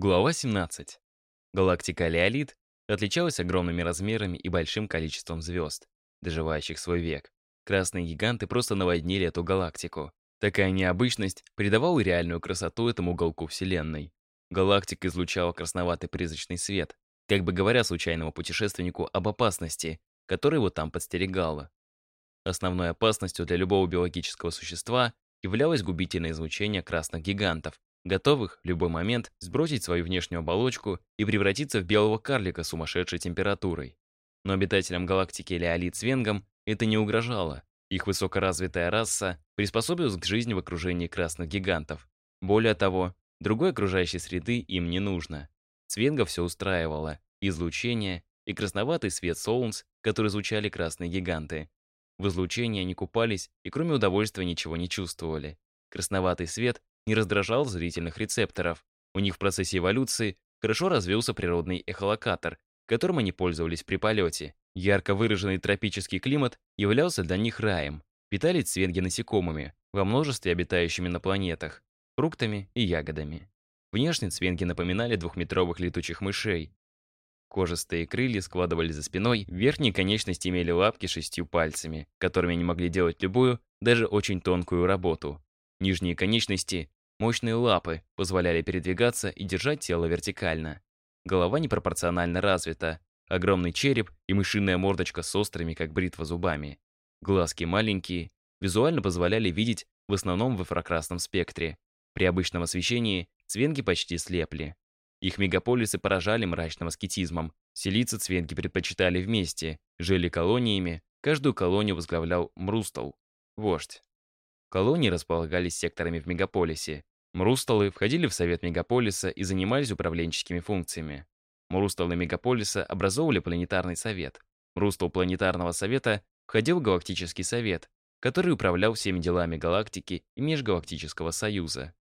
Глава 17. Галактика Леолит отличалась огромными размерами и большим количеством звезд, доживающих свой век. Красные гиганты просто наводнили эту галактику. Такая необычность придавала реальную красоту этому уголку Вселенной. Галактика излучала красноватый призрачный свет, как бы говоря случайному путешественнику об опасности, которая его там подстерегала. Основной опасностью для любого биологического существа являлось губительное излучение красных гигантов, готовых в любой момент сбросить свою внешнюю оболочку и превратиться в белого карлика с сумасшедшей температурой. Но обитателям галактики Леолит с Венгом это не угрожало. Их высокоразвитая раса приспособилась к жизни в окружении красных гигантов. Более того, другой окружающей среды им не нужно. Свенга все устраивало. Излучение и красноватый свет солнц, который излучали красные гиганты. В излучении они купались и кроме удовольствия ничего не чувствовали. Красноватый свет не раздражал зрительных рецепторов. У них в процессе эволюции хорошо развился природный эхолокатор, которым они пользовались при полете. Ярко выраженный тропический климат являлся для них раем. Питались свенги насекомыми, во множестве обитающими на планетах, фруктами и ягодами. Внешне цвенги напоминали двухметровых летучих мышей. Кожистые крылья складывали за спиной, верхние конечности имели лапки шестью пальцами, которыми они могли делать любую, даже очень тонкую работу. Нижние конечности Мощные лапы позволяли передвигаться и держать тело вертикально. Голова непропорционально развита, огромный череп и мышиная мордочка с острыми, как бритва, зубами. Глазки маленькие, визуально позволяли видеть в основном в инфракрасном спектре. При обычном освещении цвенги почти слепли. Их мегаполисы поражали мрачным аскетизмом. Селиться цвенги предпочитали вместе, жили колониями, каждую колонию возглавлял Мрустал, вождь. Колонии располагались секторами в мегаполисе. Мрусталы входили в совет мегаполиса и занимались управленческими функциями. Мрусталы мегаполиса образовывали планетарный совет. Мрустал планетарного совета входил в галактический совет, который управлял всеми делами галактики и межгалактического союза.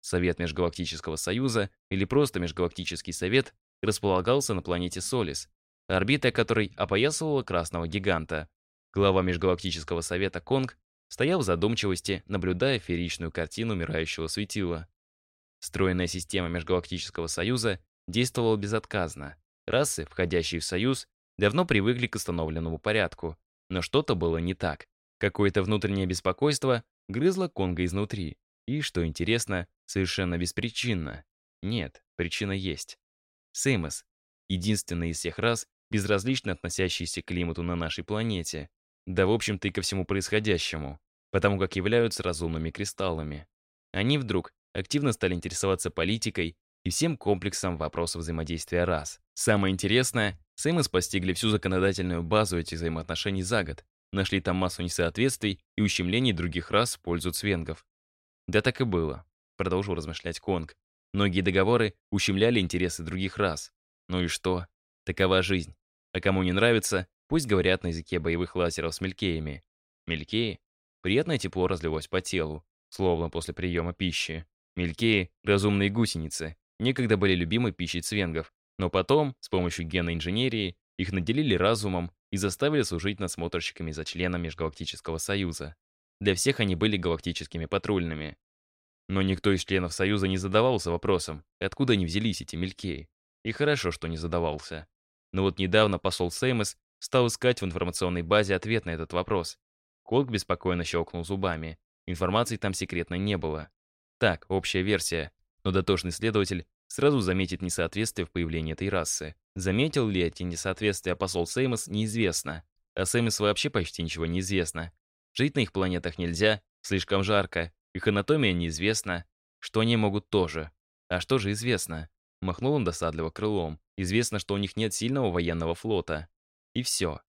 Совет Межгалактического союза или просто Межгалактический совет располагался на планете Солис, орбита которой опоясывала красного гиганта. Глава Межгалактического совета Конг стоял в задумчивости, наблюдая фееричную картину умирающего светила. Стройная система Межгалактического Союза действовала безотказно. Расы, входящие в Союз, давно привыкли к установленному порядку, но что-то было не так. Какое-то внутреннее беспокойство грызло Конго изнутри. И, что интересно, совершенно беспричинно. Нет, причина есть. Сеймос, единственный из всех рас, безразлично относящийся к климату на нашей планете, да, в общем-то, и ко всему происходящему, потому как являются разумными кристаллами. Они вдруг активно стали интересоваться политикой и всем комплексом вопросов взаимодействия рас. Самое интересное, Сэмос постигли всю законодательную базу этих взаимоотношений за год, нашли там массу несоответствий и ущемлений других рас в пользу цвенгов. Да так и было, продолжил размышлять Конг. Многие договоры ущемляли интересы других рас. Ну и что? Такова жизнь. А кому не нравится, Пусть говорят на языке боевых лазеров с мелькеями. Мелькеи? Приятное тепло разлилось по телу, словно после приема пищи. Мелькеи — разумные гусеницы. Некогда были любимой пищей цвенгов, но потом, с помощью генной инженерии, их наделили разумом и заставили служить надсмотрщиками за члена Межгалактического Союза. Для всех они были галактическими патрульными. Но никто из членов Союза не задавался вопросом, откуда они взялись эти мелькеи. И хорошо, что не задавался. Но вот недавно посол Сеймос Стал искать в информационной базе ответ на этот вопрос. Колк беспокойно щелкнул зубами. Информации там секретно не было. Так, общая версия. Но дотошный следователь сразу заметит несоответствие в появлении этой расы. Заметил ли эти несоответствия посол Сеймос, неизвестно. О Сеймос вообще почти ничего не известно. Жить на их планетах нельзя, слишком жарко, их анатомия неизвестна. Что они могут тоже. А что же известно? Махнул он досадливо крылом. Известно, что у них нет сильного военного флота. И все.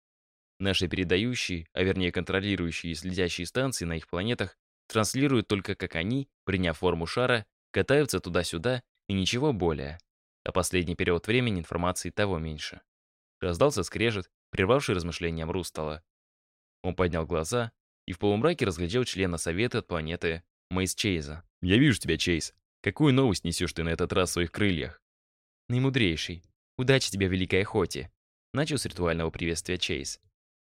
Наши передающие, а вернее контролирующие и следящие станции на их планетах транслируют только как они, приняв форму шара, катаются туда-сюда и ничего более. А последний период времени информации того меньше. Раздался скрежет, прервавший размышления Мрустала. Он поднял глаза и в полумраке разглядел члена Совета от планеты Мейс Чейза. «Я вижу тебя, Чейз. Какую новость несешь ты на этот раз в своих крыльях?» «Наимудрейший. Удачи тебе в великой охоте. Начал с ритуального приветствия Чейз.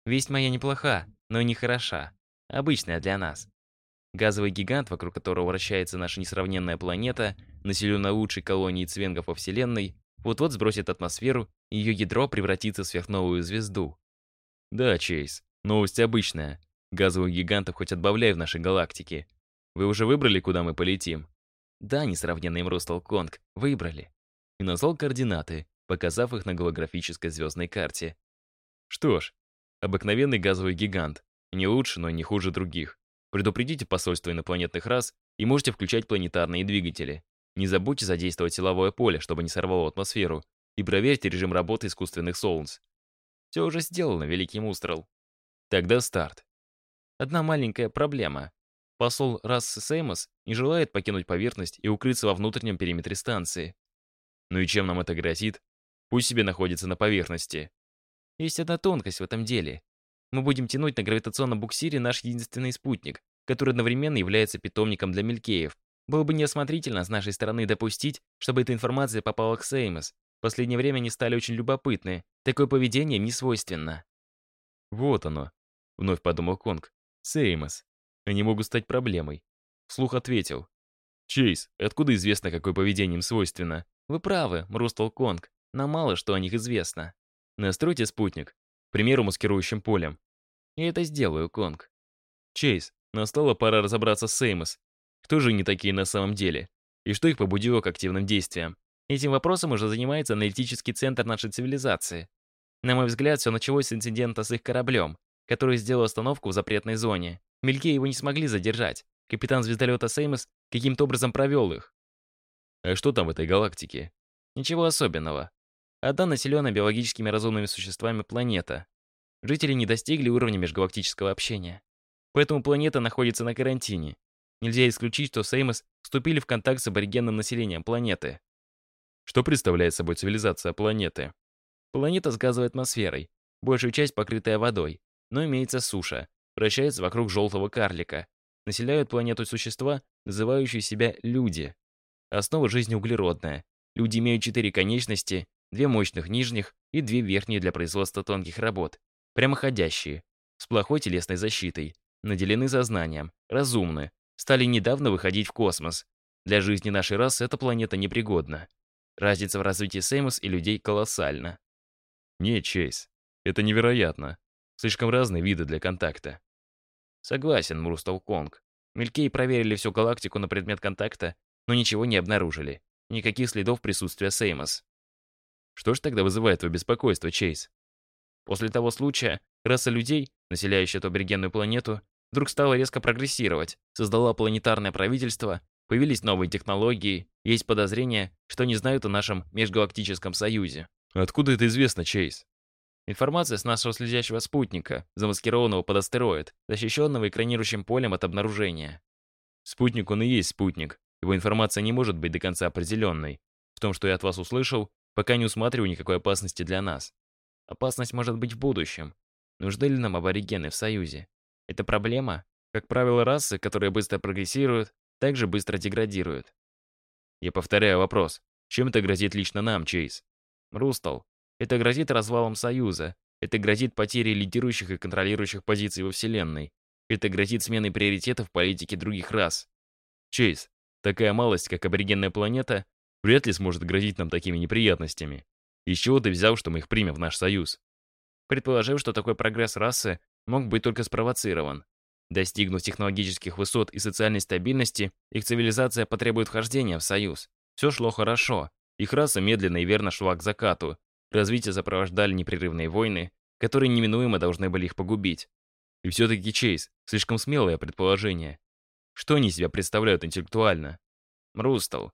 «Весть моя неплоха, но и не хороша. Обычная для нас. Газовый гигант, вокруг которого вращается наша несравненная планета, населенная лучшей колонией цвенгов во Вселенной, вот-вот сбросит атмосферу, и ее ядро превратится в сверхновую звезду. Да, Чейз, новость обычная. Газовых гигантов хоть отбавляй в нашей галактике. Вы уже выбрали, куда мы полетим? Да, несравненный Мрустал Конг, выбрали. И назвал координаты, показав их на голографической звездной карте. Что ж, обыкновенный газовый гигант. Не лучше, но не хуже других. Предупредите посольство инопланетных рас и можете включать планетарные двигатели. Не забудьте задействовать силовое поле, чтобы не сорвало атмосферу, и проверьте режим работы искусственных солнц. Все уже сделано, Великий Мустрал. Тогда старт. Одна маленькая проблема. Посол Расс Сеймос не желает покинуть поверхность и укрыться во внутреннем периметре станции. Ну и чем нам это грозит? Пусть себе находится на поверхности. Есть одна тонкость в этом деле. Мы будем тянуть на гравитационном буксире наш единственный спутник, который одновременно является питомником для Мелькеев. Было бы неосмотрительно с нашей стороны допустить, чтобы эта информация попала к Сеймос. В последнее время они стали очень любопытны. Такое поведение не свойственно. Вот оно, вновь подумал Конг. Сеймос. Они могут стать проблемой. Вслух ответил. Чейз, откуда известно, какое поведение им свойственно? Вы правы, Мрустал Конг. Нам мало что о них известно. Настройте спутник, к примеру, маскирующим полем. Я это сделаю, Конг. Чейз, настала пора разобраться с Сеймос. Кто же они такие на самом деле? И что их побудило к активным действиям? Этим вопросом уже занимается аналитический центр нашей цивилизации. На мой взгляд, все началось с инцидента с их кораблем, который сделал остановку в запретной зоне. Мельке его не смогли задержать. Капитан звездолета Сеймос каким-то образом провел их. А что там в этой галактике? Ничего особенного. Одна населенная биологическими разумными существами планета. Жители не достигли уровня межгалактического общения. Поэтому планета находится на карантине. Нельзя исключить, что Сеймос вступили в контакт с аборигенным населением планеты. Что представляет собой цивилизация планеты? Планета с газовой атмосферой, большую часть покрытая водой, но имеется суша, вращается вокруг желтого карлика. Населяют планету существа, называющие себя люди. Основа жизни углеродная. Люди имеют четыре конечности, две мощных нижних и две верхние для производства тонких работ, прямоходящие, с плохой телесной защитой, наделены сознанием, разумны, стали недавно выходить в космос. Для жизни нашей расы эта планета непригодна. Разница в развитии Сеймус и людей колоссальна. Не, Чейз, это невероятно. Слишком разные виды для контакта. Согласен, Мурстал Конг. Мелькей проверили всю галактику на предмет контакта, но ничего не обнаружили. Никаких следов присутствия Сеймос. Что ж тогда вызывает твое беспокойство, Чейз? После того случая раса людей, населяющая эту аборигенную планету, вдруг стала резко прогрессировать, создала планетарное правительство, появились новые технологии, есть подозрение, что не знают о нашем межгалактическом союзе. Откуда это известно, Чейз? Информация с нашего следящего спутника, замаскированного под астероид, защищенного экранирующим полем от обнаружения. Спутник он и есть спутник. Его информация не может быть до конца определенной. В том, что я от вас услышал, Пока не усматриваю никакой опасности для нас. Опасность может быть в будущем. Нужны ли нам аборигены в Союзе? Это проблема? Как правило, расы, которые быстро прогрессируют, также быстро деградируют. Я повторяю вопрос. Чем это грозит лично нам, Чейз? Рустал. Это грозит развалом Союза. Это грозит потерей лидирующих и контролирующих позиций во Вселенной. Это грозит сменой приоритетов политики других рас. Чейз, такая малость, как аборигенная планета, вряд ли сможет грозить нам такими неприятностями. Из чего ты взял, что мы их примем в наш союз? Предположил, что такой прогресс расы мог быть только спровоцирован. Достигнув технологических высот и социальной стабильности, их цивилизация потребует вхождения в союз. Все шло хорошо. Их раса медленно и верно шла к закату. Развитие сопровождали непрерывные войны, которые неминуемо должны были их погубить. И все-таки Чейз, слишком смелое предположение. Что они себя представляют интеллектуально? Мрустал,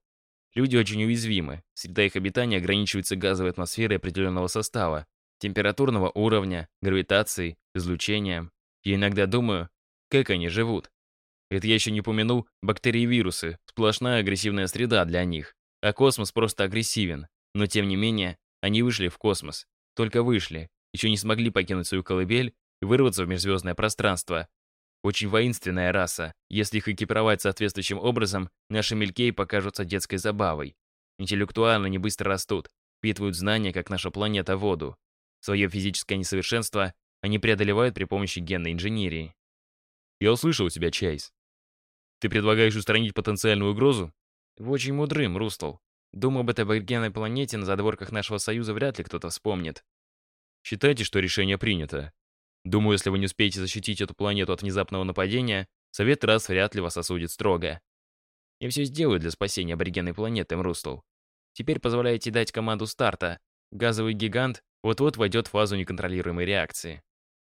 Люди очень уязвимы. Среда их обитания ограничивается газовой атмосферой определенного состава, температурного уровня, гравитацией, излучением. Я иногда думаю, как они живут. Это я еще не упомянул бактерии и вирусы, сплошная агрессивная среда для них. А космос просто агрессивен. Но тем не менее, они вышли в космос. Только вышли, еще не смогли покинуть свою колыбель и вырваться в межзвездное пространство. Очень воинственная раса. Если их экипировать соответствующим образом, наши мелькей покажутся детской забавой. Интеллектуально не быстро растут, впитывают знания, как наша планета, воду. Свое физическое несовершенство они преодолевают при помощи генной инженерии. Я услышал тебя, Чайз. Ты предлагаешь устранить потенциальную угрозу? Вы очень мудрым, Рустл. Думаю, об этой аборигенной планете на задворках нашего союза вряд ли кто-то вспомнит. Считайте, что решение принято. Думаю, если вы не успеете защитить эту планету от внезапного нападения, Совет раз вряд ли вас осудит строго. Я все сделаю для спасения аборигенной планеты, Мрустл. Теперь позволяете дать команду старта. Газовый гигант вот-вот войдет в фазу неконтролируемой реакции.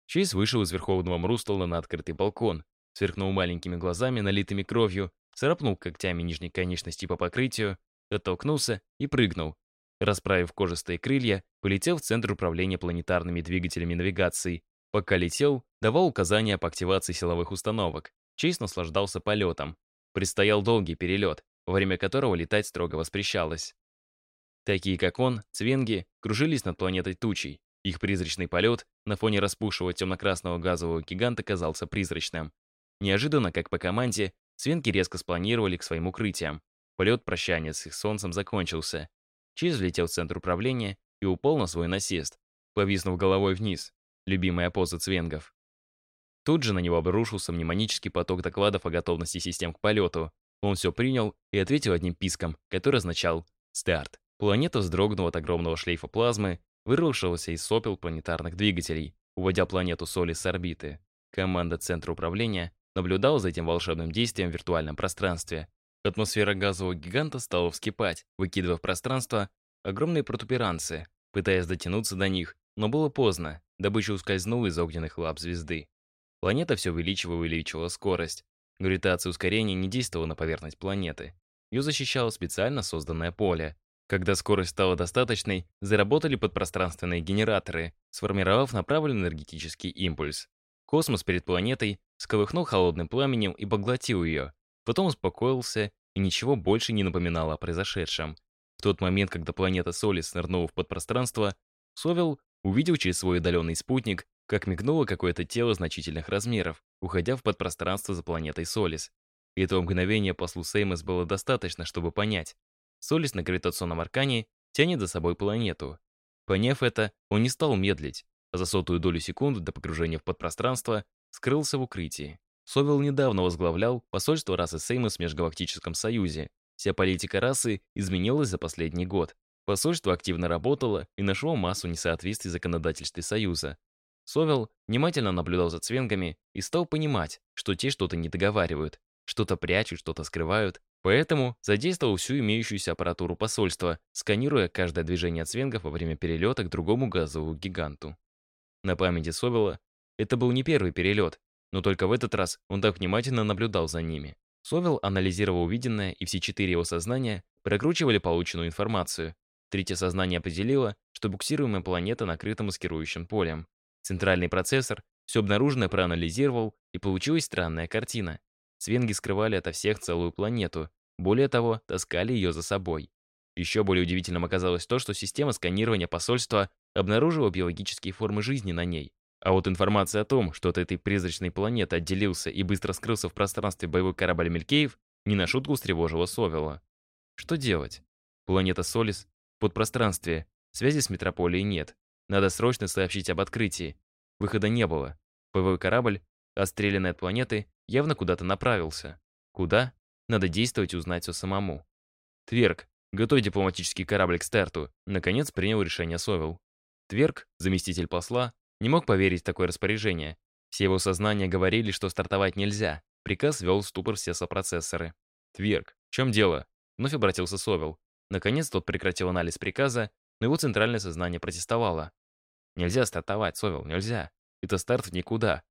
Чейз вышел из Верховного Мрустала на открытый балкон, сверкнул маленькими глазами, налитыми кровью, царапнул когтями нижней конечности по покрытию, оттолкнулся и прыгнул. Расправив кожистые крылья, полетел в центр управления планетарными двигателями навигации. Пока летел, давал указания по активации силовых установок. Чейз наслаждался полетом. Предстоял долгий перелет, во время которого летать строго воспрещалось. Такие, как он, цвенги, кружились над планетой тучей. Их призрачный полет на фоне распухшего темно-красного газового гиганта казался призрачным. Неожиданно, как по команде, цвенги резко спланировали к своим укрытиям. Полет прощания с их солнцем закончился. Чиз влетел в центр управления и упал на свой насест, повиснув головой вниз. Любимая поза цвенгов. Тут же на него обрушился мнемонический поток докладов о готовности систем к полету. Он все принял и ответил одним писком, который означал «старт». Планета вздрогнула от огромного шлейфа плазмы, вырвавшегося из сопел планетарных двигателей, уводя планету Соли с орбиты. Команда Центра управления наблюдала за этим волшебным действием в виртуальном пространстве. Атмосфера газового гиганта стала вскипать, выкидывая в пространство огромные протуберанцы, пытаясь дотянуться до них, но было поздно, добыча ускользнула из огненных лап звезды. Планета все увеличивала и увеличивала скорость. Гравитация ускорения не действовала на поверхность планеты. Ее защищало специально созданное поле. Когда скорость стала достаточной, заработали подпространственные генераторы, сформировав направленный энергетический импульс. Космос перед планетой сколыхнул холодным пламенем и поглотил ее. Потом успокоился, и ничего больше не напоминало о произошедшем. В тот момент, когда планета Солис нырнула в подпространство, Совел увидел через свой удаленный спутник, как мигнуло какое-то тело значительных размеров, уходя в подпространство за планетой Солис. И этого мгновения послу Сеймос было достаточно, чтобы понять. Солис на гравитационном аркане тянет за собой планету. Поняв это, он не стал медлить, а за сотую долю секунды до погружения в подпространство скрылся в укрытии. Совел недавно возглавлял посольство расы Сеймос в Межгалактическом Союзе. Вся политика расы изменилась за последний год. Посольство активно работало и нашло массу несоответствий законодательстве Союза. Совел внимательно наблюдал за цвенгами и стал понимать, что те что-то не договаривают, что-то прячут, что-то скрывают, Поэтому задействовал всю имеющуюся аппаратуру посольства, сканируя каждое движение цвенгов во время перелета к другому газовому гиганту. На памяти Совела это был не первый перелет, но только в этот раз он так внимательно наблюдал за ними. Совел анализировал увиденное, и все четыре его сознания прокручивали полученную информацию. Третье сознание определило, что буксируемая планета накрыта маскирующим полем. Центральный процессор все обнаруженное проанализировал, и получилась странная картина. Свенги скрывали ото всех целую планету. Более того, таскали ее за собой. Еще более удивительным оказалось то, что система сканирования посольства обнаружила биологические формы жизни на ней. А вот информация о том, что от этой призрачной планеты отделился и быстро скрылся в пространстве боевой корабль Мелькеев, не на шутку встревожила Совела. Что делать? Планета Солис подпространстве, связи с метрополией нет. Надо срочно сообщить об открытии. Выхода не было. Боевой корабль, отстрелянный от планеты, явно куда-то направился. Куда? Надо действовать и узнать все самому. Тверк, готовь дипломатический корабль к старту. Наконец принял решение Совел. Тверк, заместитель посла, не мог поверить в такое распоряжение. Все его сознания говорили, что стартовать нельзя. Приказ ввел в ступор все сопроцессоры. «Тверк, в чем дело?» Вновь обратился Совел. Наконец тот прекратил анализ приказа, но его центральное сознание протестовало. «Нельзя стартовать, Совел, нельзя. Это старт в никуда.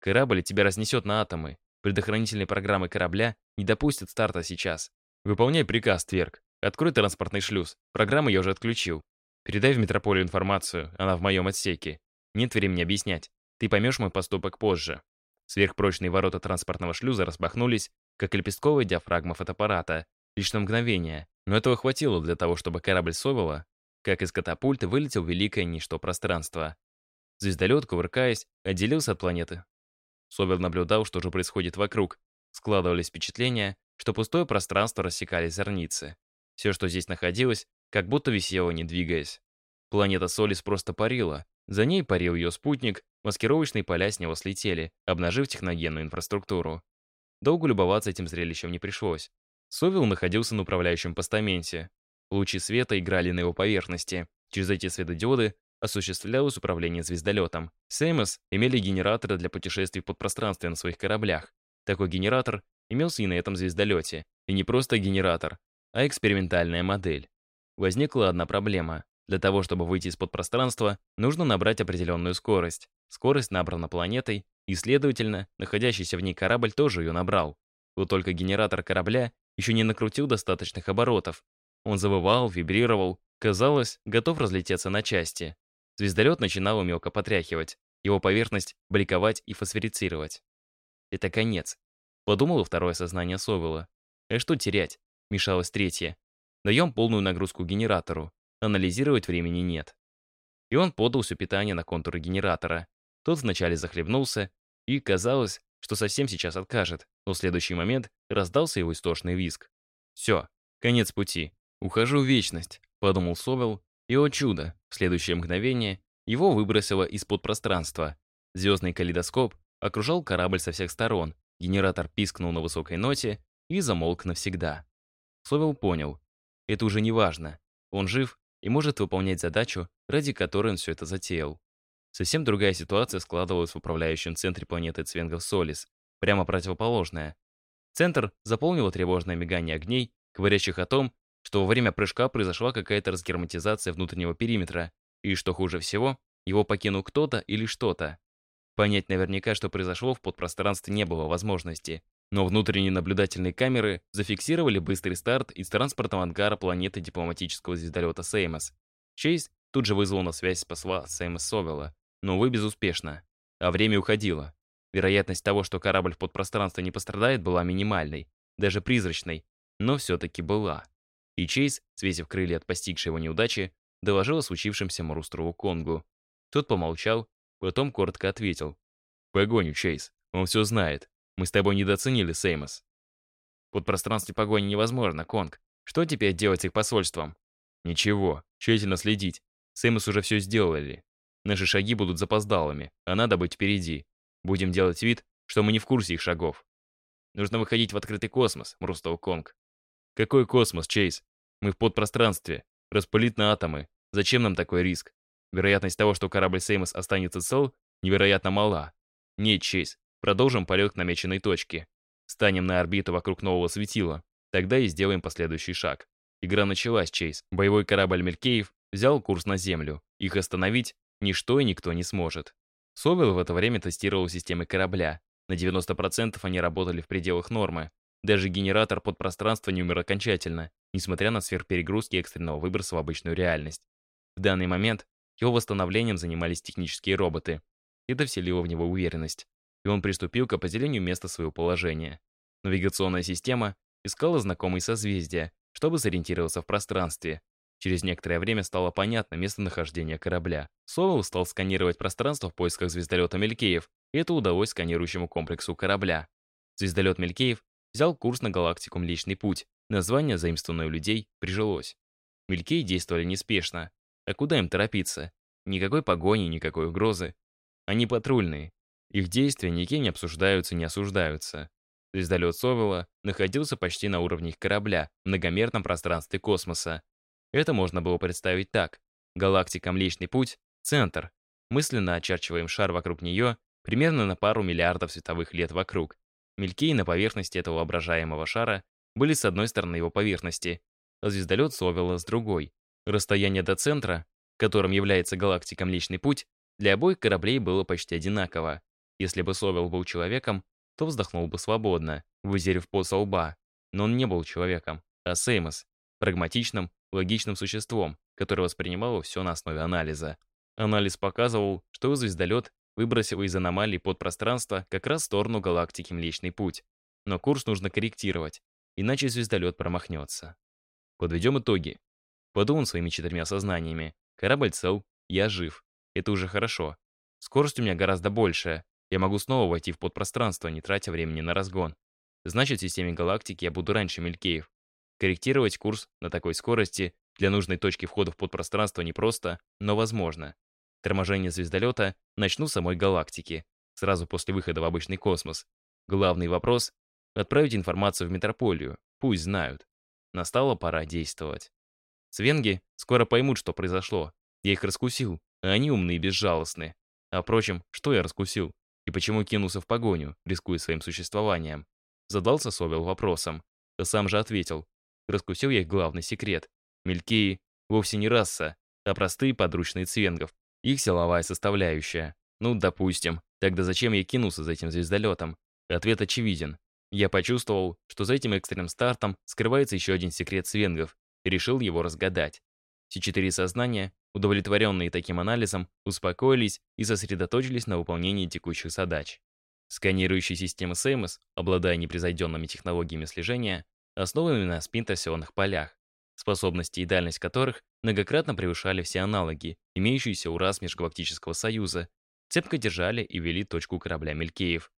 Корабль тебя разнесет на атомы. Предохранительные программы корабля не допустят старта сейчас. Выполняй приказ, Тверк. Открой транспортный шлюз. Программу я уже отключил. Передай в метрополию информацию, она в моем отсеке. Нет времени объяснять. Ты поймешь мой поступок позже. Сверхпрочные ворота транспортного шлюза распахнулись, как лепестковая диафрагма фотоаппарата. Лишь на мгновение. Но этого хватило для того, чтобы корабль Совела, как из катапульта, вылетел в великое ничто пространства. Звездолет, кувыркаясь, отделился от планеты, Собер наблюдал, что же происходит вокруг. Складывались впечатления, что пустое пространство рассекали зорницы. Все, что здесь находилось, как будто висело, не двигаясь. Планета Солис просто парила. За ней парил ее спутник, маскировочные поля с него слетели, обнажив техногенную инфраструктуру. долго любоваться этим зрелищем не пришлось. Совил находился на управляющем постаменте. Лучи света играли на его поверхности. Через эти светодиоды осуществлялось управление звездолетом. Сеймос имели генераторы для путешествий под пространстве на своих кораблях. Такой генератор имелся и на этом звездолете. И не просто генератор, а экспериментальная модель. Возникла одна проблема. Для того, чтобы выйти из-под пространства, нужно набрать определенную скорость. Скорость набрана планетой, и, следовательно, находящийся в ней корабль тоже ее набрал. Вот только генератор корабля еще не накрутил достаточных оборотов. Он завывал, вибрировал, казалось, готов разлететься на части. Звездолет начинал мелко потряхивать, его поверхность бликовать и фосфорицировать. Это конец. Подумало второе сознание Совела. А что терять? Мешалось третье. Даем полную нагрузку генератору. Анализировать времени нет. И он подал все питание на контуры генератора. Тот вначале захлебнулся, и казалось, что совсем сейчас откажет, но в следующий момент раздался его истошный визг. «Все, конец пути. Ухожу в вечность», — подумал Совел, и, о чудо, в следующее мгновение его выбросило из-под пространства. Звездный калейдоскоп окружал корабль со всех сторон, генератор пискнул на высокой ноте и замолк навсегда. Совел понял. Это уже не важно. Он жив и может выполнять задачу, ради которой он все это затеял. Совсем другая ситуация складывалась в управляющем центре планеты Цвенгов Солис, прямо противоположная. Центр заполнило тревожное мигание огней, говорящих о том, что во время прыжка произошла какая-то разгерметизация внутреннего периметра, и, что хуже всего, его покинул кто-то или что-то. Понять наверняка, что произошло в подпространстве не было возможности, но внутренние наблюдательные камеры зафиксировали быстрый старт из транспортного ангара планеты дипломатического звездолета Сеймос. Чейз тут же вызвал на связь посла Сеймос Совела, но, увы, безуспешно. А время уходило. Вероятность того, что корабль в подпространстве не пострадает, была минимальной, даже призрачной, но все-таки была. И Чейз, свесив крылья от постигшей его неудачи, доложил о случившемся Марустрову Конгу. Тот помолчал, потом коротко ответил. «Погоню, Чейз, он все знает. Мы с тобой недооценили Сеймос. Под пространстве погони невозможно, Конг. Что теперь делать с их посольством? Ничего, тщательно следить. Сеймос уже все сделали. Наши шаги будут запоздалыми, а надо быть впереди. Будем делать вид, что мы не в курсе их шагов. Нужно выходить в открытый космос, Мрустал Конг. Какой космос, Чейз? Мы в подпространстве. Распылит на атомы. Зачем нам такой риск? Вероятность того, что корабль Сеймос останется цел, невероятно мала. Нет, Чейз, Продолжим полет к намеченной точке. Станем на орбиту вокруг нового светила. Тогда и сделаем последующий шаг. Игра началась, Чейз. Боевой корабль Мелькеев взял курс на Землю. Их остановить ничто и никто не сможет. Совел в это время тестировал системы корабля. На 90% они работали в пределах нормы. Даже генератор подпространства не умер окончательно, несмотря на сверхперегрузки экстренного выброса в обычную реальность. В данный момент его восстановлением занимались технические роботы. Это вселило в него уверенность и он приступил к определению места своего положения. Навигационная система искала знакомые созвездия, чтобы сориентироваться в пространстве. Через некоторое время стало понятно местонахождение корабля. Совел стал сканировать пространство в поисках звездолета Мелькеев, и это удалось сканирующему комплексу корабля. Звездолет Мелькеев взял курс на галактику Млечный Путь. Название, заимствованное у людей, прижилось. Мелькеи действовали неспешно. А куда им торопиться? Никакой погони, никакой угрозы. Они патрульные, их действия никем не обсуждаются, не осуждаются. Звездолет Совела находился почти на уровне их корабля в многомерном пространстве космоса. Это можно было представить так. Галактика Млечный Путь — центр. Мысленно очерчиваем шар вокруг нее примерно на пару миллиардов световых лет вокруг. Мелькей на поверхности этого воображаемого шара были с одной стороны его поверхности, а звездолет Совела с другой. Расстояние до центра, которым является галактика Млечный Путь, для обоих кораблей было почти одинаково. Если бы Совел был человеком, то вздохнул бы свободно, вызерив пот со лба. Но он не был человеком, а Сеймос, прагматичным, логичным существом, которое воспринимало все на основе анализа. Анализ показывал, что звездолет выбросил из аномалий подпространства как раз в сторону галактики Млечный Путь. Но курс нужно корректировать, иначе звездолет промахнется. Подведем итоги. Подумал своими четырьмя сознаниями. Корабль цел, я жив. Это уже хорошо. Скорость у меня гораздо большая, я могу снова войти в подпространство, не тратя времени на разгон. Значит, в системе галактики я буду раньше Мелькеев. Корректировать курс на такой скорости для нужной точки входа в подпространство непросто, но возможно. Торможение звездолета начну с самой галактики, сразу после выхода в обычный космос. Главный вопрос Отправить информацию в метрополию. Пусть знают. Настала пора действовать. Свенги скоро поймут, что произошло. Я их раскусил, а они умны и безжалостны. А впрочем, что я раскусил? И почему кинулся в погоню, рискуя своим существованием? Задался Собел вопросом. Да сам же ответил. Раскусил я их главный секрет. Мелькеи вовсе не раса, а простые подручные цвенгов. Их силовая составляющая. Ну, допустим. Тогда зачем я кинулся за этим звездолетом? Ответ очевиден. Я почувствовал, что за этим экстренным стартом скрывается еще один секрет свенгов, и решил его разгадать. Все четыре сознания, удовлетворенные таким анализом, успокоились и сосредоточились на выполнении текущих задач. Сканирующие системы Сеймос, обладая непревзойденными технологиями слежения, основаны на спинторсионных полях, способности и дальность которых многократно превышали все аналоги, имеющиеся у рас Межгалактического Союза, цепко держали и вели точку корабля Мелькеев.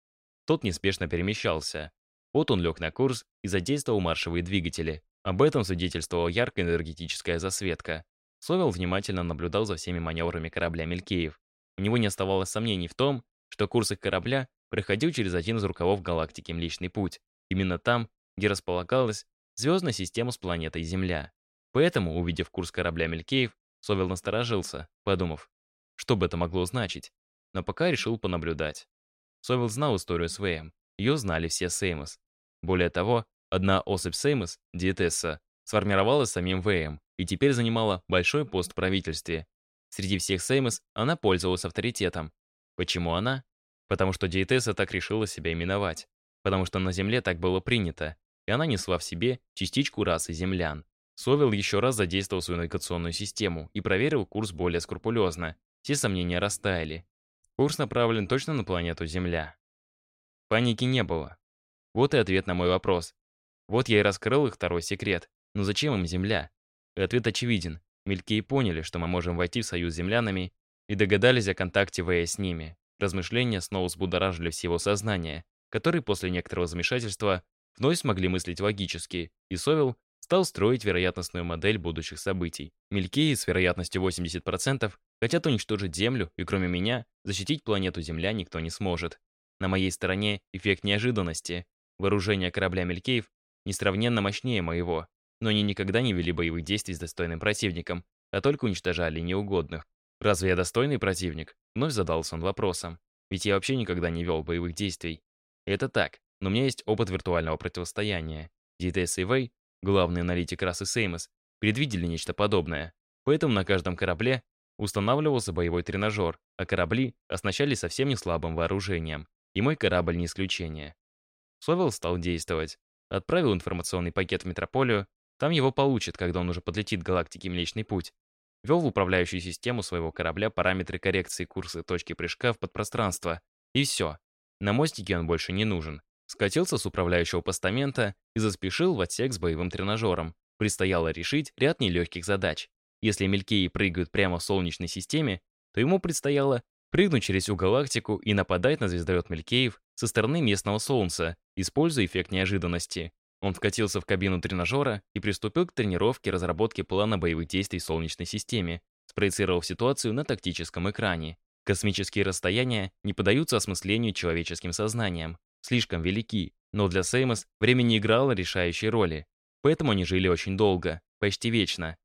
Тот неспешно перемещался. Вот он лег на курс и задействовал маршевые двигатели. Об этом свидетельствовала яркая энергетическая засветка. Совел внимательно наблюдал за всеми маневрами корабля Мелькеев. У него не оставалось сомнений в том, что курс их корабля проходил через один из рукавов галактики Млечный Путь. Именно там, где располагалась звездная система с планетой Земля. Поэтому, увидев курс корабля Мелькеев, Совел насторожился, подумав, что бы это могло значить. Но пока решил понаблюдать. Совел знал историю с Вэем. Ее знали все Сеймос. Более того, одна особь Сеймос, диетесса, сформировалась самим Вэем и теперь занимала большой пост в правительстве. Среди всех Сеймос она пользовалась авторитетом. Почему она? Потому что диетесса так решила себя именовать. Потому что на Земле так было принято, и она несла в себе частичку расы землян. Совел еще раз задействовал свою навигационную систему и проверил курс более скрупулезно. Все сомнения растаяли. Курс направлен точно на планету Земля. Паники не было. Вот и ответ на мой вопрос. Вот я и раскрыл их второй секрет. Но зачем им Земля? И ответ очевиден. Мелькие поняли, что мы можем войти в союз с землянами, и догадались о контакте ВЭ с ними. Размышления снова взбудоражили всего сознания, который после некоторого замешательства вновь смогли мыслить логически, и Совел стал строить вероятностную модель будущих событий. Мелькеи с вероятностью 80% хотят уничтожить Землю, и кроме меня, защитить планету Земля никто не сможет. На моей стороне эффект неожиданности. Вооружение корабля Мелькеев несравненно мощнее моего, но они никогда не вели боевых действий с достойным противником, а только уничтожали неугодных. Разве я достойный противник? Вновь задался он вопросом. Ведь я вообще никогда не вел боевых действий. Это так, но у меня есть опыт виртуального противостояния. DTS и Вэй, главный аналитик расы Сеймос, предвидели нечто подобное. Поэтому на каждом корабле устанавливался боевой тренажер, а корабли оснащались совсем не слабым вооружением. И мой корабль не исключение. Совел стал действовать. Отправил информационный пакет в метрополию, там его получат, когда он уже подлетит к галактике Млечный Путь. Ввел в управляющую систему своего корабля параметры коррекции курса точки прыжка в подпространство. И все. На мостике он больше не нужен. Скатился с управляющего постамента и заспешил в отсек с боевым тренажером. Предстояло решить ряд нелегких задач. Если Мелькеи прыгают прямо в Солнечной системе, то ему предстояло прыгнуть через всю галактику и нападать на звездолет Мелькеев со стороны местного Солнца, используя эффект неожиданности. Он вкатился в кабину тренажера и приступил к тренировке разработки плана боевых действий в Солнечной системе, спроецировав ситуацию на тактическом экране. Космические расстояния не поддаются осмыслению человеческим сознанием, слишком велики, но для Сеймос время не играло решающей роли, поэтому они жили очень долго, почти вечно.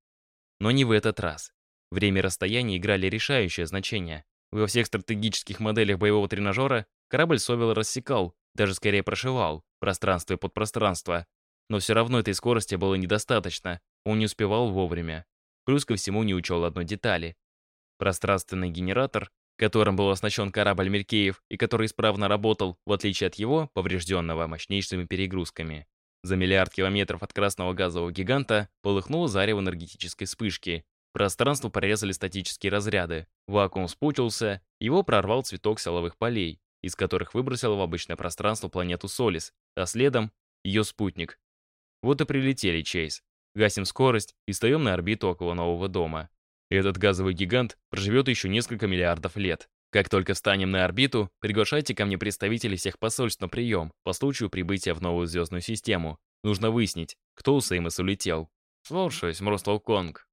Но не в этот раз. Время и расстояние играли решающее значение. Во всех стратегических моделях боевого тренажера корабль Совел рассекал, даже скорее прошивал, пространство и подпространство. Но все равно этой скорости было недостаточно, он не успевал вовремя. Плюс ко всему не учел одной детали. Пространственный генератор, которым был оснащен корабль Мелькеев и который исправно работал, в отличие от его, поврежденного мощнейшими перегрузками. За миллиард километров от красного газового гиганта полыхнуло зарево энергетической вспышки. Пространство прорезали статические разряды. Вакуум спутился, его прорвал цветок силовых полей, из которых выбросило в обычное пространство планету Солис, а следом — ее спутник. Вот и прилетели, Чейз. Гасим скорость и встаем на орбиту около нового дома. Этот газовый гигант проживет еще несколько миллиардов лет. Как только встанем на орбиту, приглашайте ко мне представителей всех посольств на прием по случаю прибытия в новую звездную систему. Нужно выяснить, кто у Сеймос улетел. Слушаюсь, Мростол Конг.